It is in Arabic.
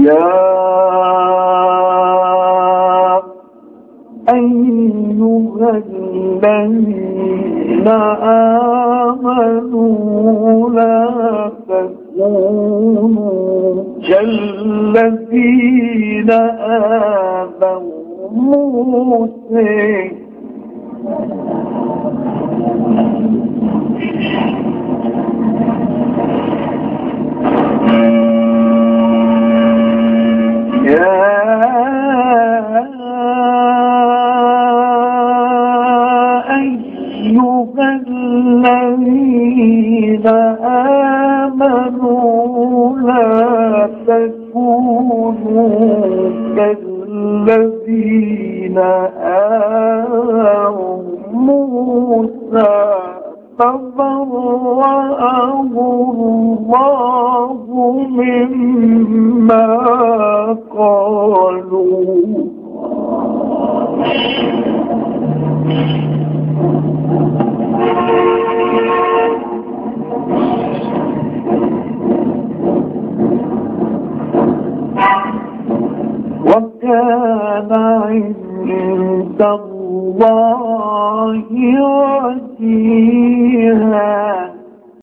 يا أيها الذين آمنوا لا تكونوا كالذين آذوا موسى. الذين آمنوا لا تكونوا كالذين آمنوا موسى فبرأه الله مما قالوا وكان عند الله وجيها